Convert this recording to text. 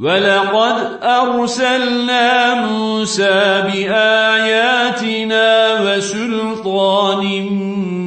ولقد أرسلنا موسى بآياتنا وسلطان مبين